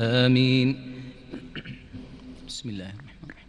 آمين بسم الله الرحمن الرحيم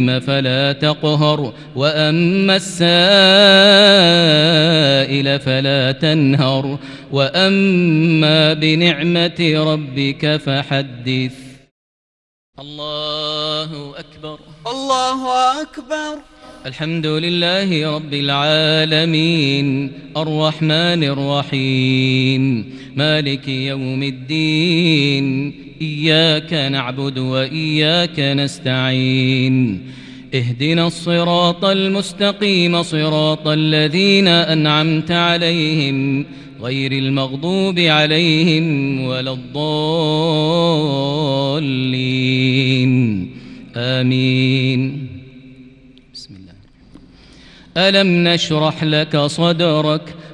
فلا تقهر وأما السائل فلا تنهر. وأما بنعمة ربك فحدث. الله أكبر. الله أكبر. الحمد لله رب العالمين. الرحمن الرحيم. مالك يوم الدين. إياك نعبد وإياك نستعين. اهدنا الصراط المستقيم صراط الذين أنعمت عليهم غير المغضوب عليهم ولا الضالين. آمين. بسم الله. ألم نشرح لك صدرك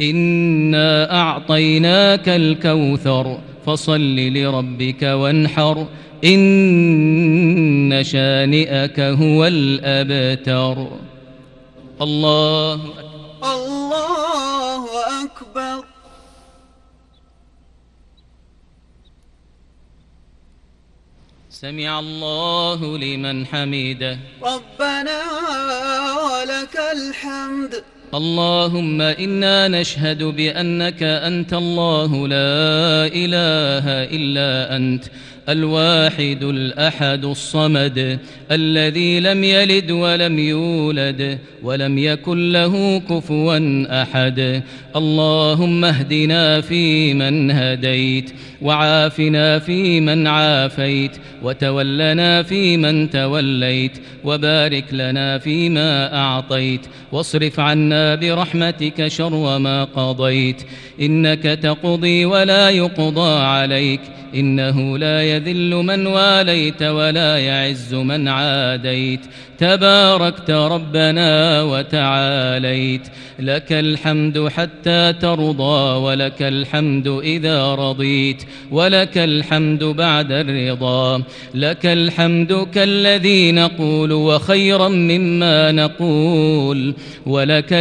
إنا أعطيناك الكوثر فصل لربك وانحر إن شانئك هو الأبتر. الله أكبر. الله أكبر. سمع الله لمن حمده. ربنا ولك الحمد. اللهم إنا نشهد بأنك أنت الله لا إله إلا أنت الواحد الأحد الصمد الذي لم يلد ولم يولد ولم يكن له كفوا أحد. اللهم اهدنا فيمن هديت وعافنا فيمن عافيت وتولنا فيمن توليت وبارك لنا فيما أعطيت واصرف عنا برحمتك شر ما قضيت. إنك تقضي ولا يقضى عليك. إنه لا يذل من واليت ولا يعز من عاديت. تباركت ربنا وتعاليت. لك الحمد حتى ترضى ولك الحمد إذا رضيت. ولك الحمد بعد الرضا. لك الحمد كالذي نقول وخيرا مما نقول. ولك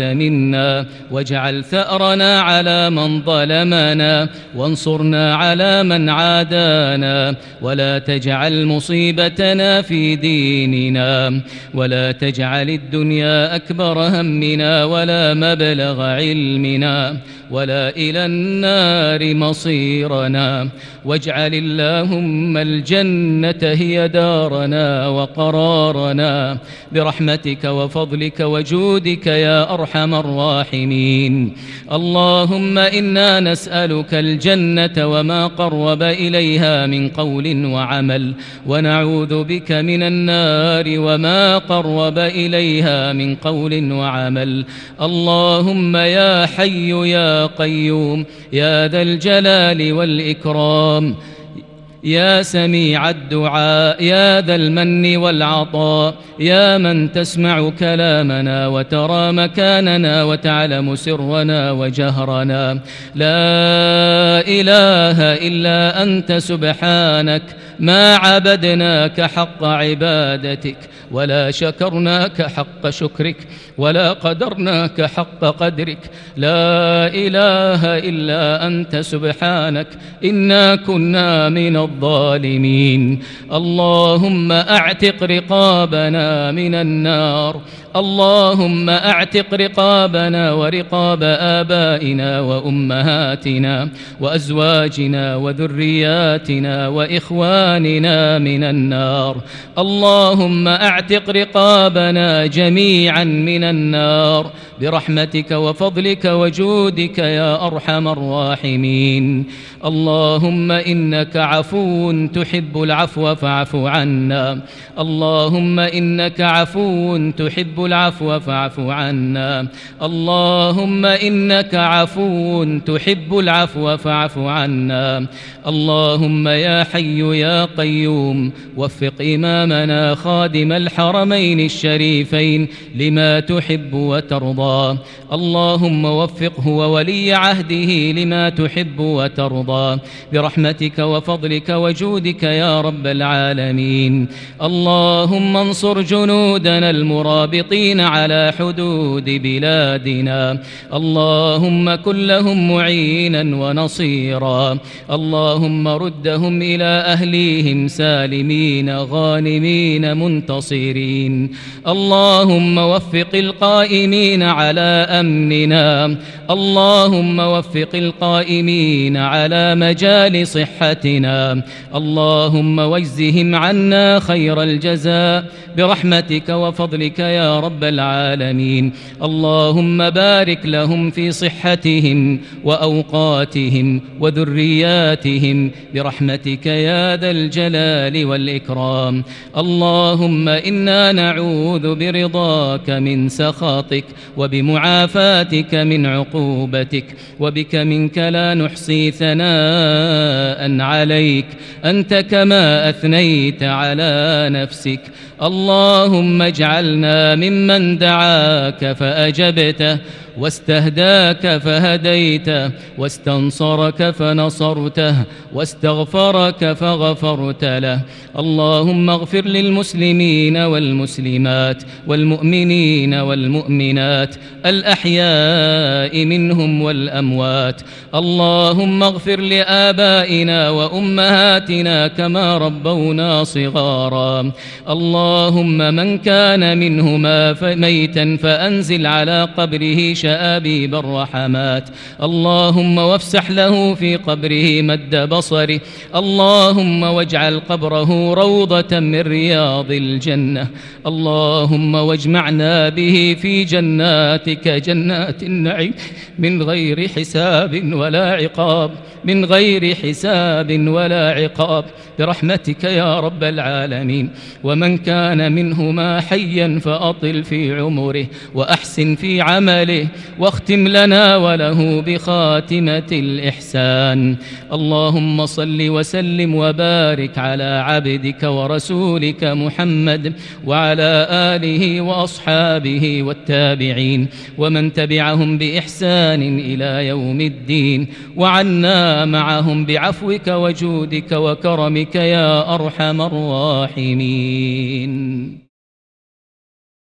منا واجعل ثأرنا على من ظلمنا وانصرنا على من عادانا ولا تجعل مصيبتنا في ديننا ولا تجعل الدنيا أكبر همنا ولا مبلغ علمنا ولا إلى النار مصيرنا. واجعل اللهم الجنة هي دارنا وقرارنا. برحمتك وفضلك وجودك يا أرحم الراحمين. اللهم إنا نسألك الجنة وما قرب إليها من قول وعمل. ونعوذ بك من النار وما قرب إليها من قول وعمل. اللهم يا حي يا قيوم يا ذا الجلال والإكرام. يا سميع الدعاء يا ذا المن والعطاء. يا من تسمع كلامنا وترى مكاننا وتعلم سرنا وجهرنا. لا إله إلا أنت سبحانك ما عبدناك حق عبادتك. ولا شكرناك حق شكرك ولا قدرناك حق قدرك. لا إله إلا أنت سبحانك إنا كنا من الظالمين. اللهم أعتق رقابنا من النار. اللهم أعتق رقابنا ورقاب آبائنا وأمهاتنا وأزواجنا وذرياتنا وإخواننا من النار. اللهم أعتق رقابنا جميعا من النار. برحمتك وفضلك وجودك يا أرحم الراحمين. اللهم إنك عفو تحب العفو فاعف عنا. اللهم إنك عفو تحب العفو فاعف عنا. اللهم إنك عفو تحب العفو فاعف عنا. اللهم يا حي يا قيوم وفق إمامنا خادم الحرمين الشريفين لما تحب وترضى. اللهم وفقه وولي عهده لما تحب وترضى. برحمتك وفضلك وجودك يا رب العالمين. اللهم انصر جنودنا المرابطين على حدود بلادنا. اللهم كن لهم معينا ونصيرا. اللهم ردهم إلى أهليهم سالمين غانمين منتصرين. اللهم وفق القائمين على أمننا. اللهم وفق القائمين على مجال صحتنا. اللهم واجزهم عنا خير الجزاء. برحمتك وفضلك يا رب العالمين. اللهم بارك لهم في صحتهم وأوقاتهم وذرياتهم برحمتك يا ذا الجلال والإكرام. اللهم إنا نعوذ برضاك من سخطك وبمعافاتك من عقوبتك وبك منك لا نحصي ثناء عليك. أنت كما أثنيت على نفسك. اللهم اجعلنا ممن دعاك فأجبته واستهداك فهديته واستنصرك فنصرته واستغفرك فغفرت له. اللهم اغفر للمسلمين والمسلمات والمؤمنين والمؤمنات الأحياء منهم والأموات. اللهم اغفر لآبائنا وأمهاتنا كما ربونا صغارا. اللهم من كان منهما ميتا فأنزل على قبره شآبيب الرحمات اللهم وافسح له في قبره مد بصره. اللهم واجعل قبره روضة من رياض الجنة. اللهم واجمعنا به في جناتك جنات النعيم. من غير حساب ولا عقاب. من غير حساب ولا عقاب. برحمتك يا رب العالمين. ومن كان منهما حيا فأطل في عمره. وأحسن في عمله. واختم لنا وله بخاتمة الإحسان. اللهم صل وسلم وبارك على عبدك ورسولك محمد وعلى آله وأصحابه والتابعين ومن تبعهم بإحسان إلى يوم الدين. وعنا معهم بعفوك وجودك وكرمك يا أرحم الراحمين.